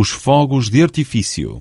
os fogos de artifício.